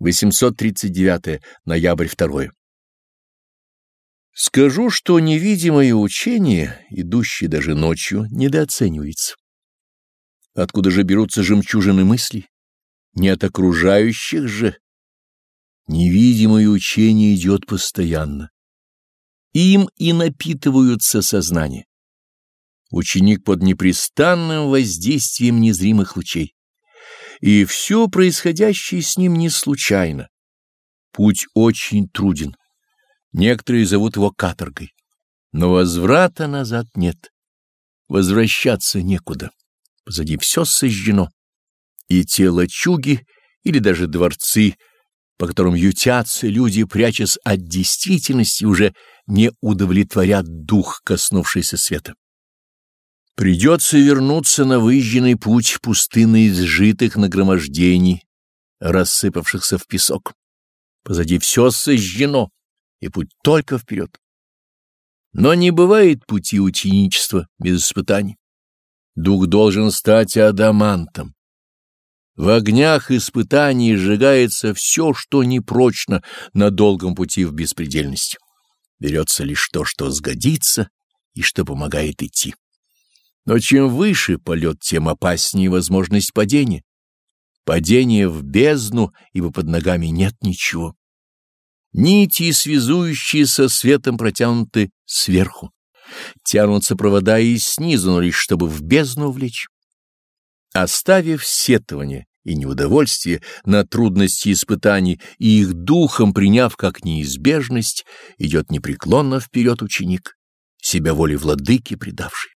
839 ноябрь 2 Скажу, что невидимое учение, идущее даже ночью, недооценивается. Откуда же берутся жемчужины мыслей? Не от окружающих же. Невидимое учение идет постоянно. Им и напитываются сознание. Ученик под непрестанным воздействием незримых лучей. И все происходящее с ним не случайно. Путь очень труден. Некоторые зовут его каторгой. Но возврата назад нет. Возвращаться некуда. Позади все сожжено. И те лачуги или даже дворцы, по которым ютятся люди, прячась от действительности, уже не удовлетворят дух, коснувшийся света. Придется вернуться на выезженный путь пустынно изжитых нагромождений, рассыпавшихся в песок. Позади все сожжено, и путь только вперед. Но не бывает пути ученичества без испытаний. Дух должен стать адамантом. В огнях испытаний сжигается все, что непрочно на долгом пути в беспредельность. Берется лишь то, что сгодится и что помогает идти. Но чем выше полет, тем опаснее возможность падения. Падение в бездну, ибо под ногами нет ничего. Нити, связующие со светом, протянуты сверху. Тянутся провода и снизу, но лишь чтобы в бездну влечь. Оставив сетование и неудовольствие на трудности испытаний и их духом приняв как неизбежность, идет непреклонно вперед ученик, себя воле владыки предавший.